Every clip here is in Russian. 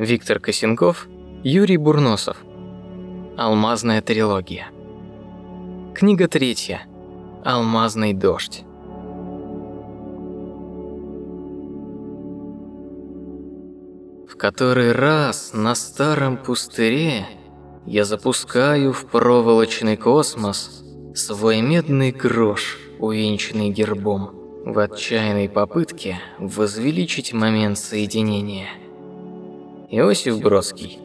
Виктор Косенков, Юрий Бурносов. Алмазная трилогия. Книга третья. Алмазный дождь. В который раз на старом пустыре я запускаю в проволочный космос свой медный грош, увенчанный гербом, в отчаянной попытке возвеличить момент соединения. Иосиф Бродский.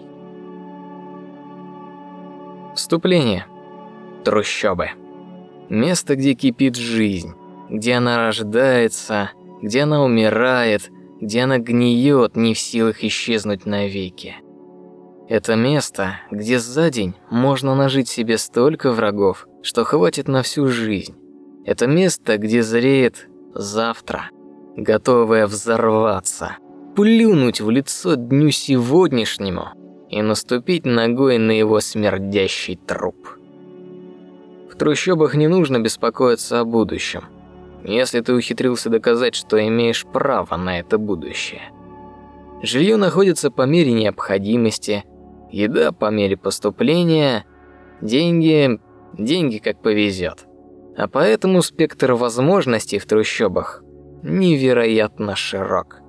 Вступление. Трущобы. Место, где кипит жизнь, где она рождается, где она умирает, где она гниет, не в силах исчезнуть навеки. Это место, где за день можно нажить себе столько врагов, что хватит на всю жизнь. Это место, где зреет завтра, готовое взорваться, плюнуть в лицо дню сегодняшнему и наступить ногой на его смердящий труп. В трущобах не нужно беспокоиться о будущем, если ты ухитрился доказать, что имеешь право на это будущее. Жилье находится по мере необходимости, еда по мере поступления, деньги, деньги как повезет. А поэтому спектр возможностей в трущобах невероятно широк.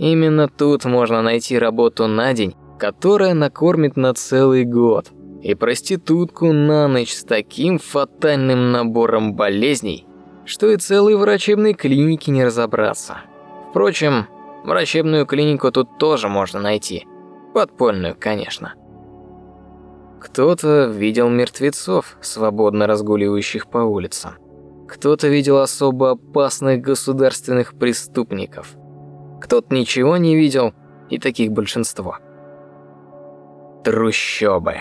Именно тут можно найти работу на день, которая накормит на целый год, и проститутку на ночь с таким фатальным набором болезней, что и целой врачебной клиники не разобраться. Впрочем, врачебную клинику тут тоже можно найти, подпольную, конечно. Кто-то видел мертвецов, свободно разгуливающих по улицам. Кто-то видел особо опасных государственных преступников. Кто-то ничего не видел, и таких большинство. Трущобы.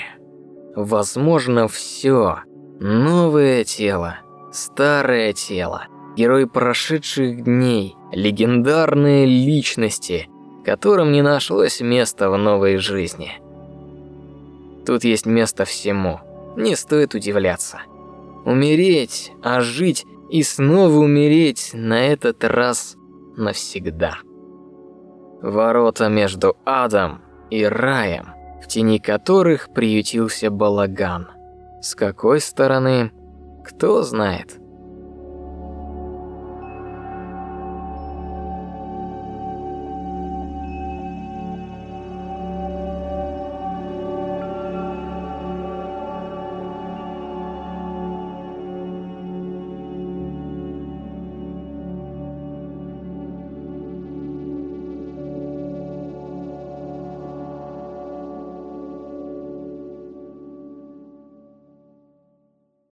Возможно, все. Новое тело, старое тело, герои прошедших дней, легендарные личности, которым не нашлось места в новой жизни. Тут есть место всему. Не стоит удивляться. Умереть, а жить и снова умереть на этот раз навсегда. Ворота между адом и раем, в тени которых приютился балаган. С какой стороны, кто знает.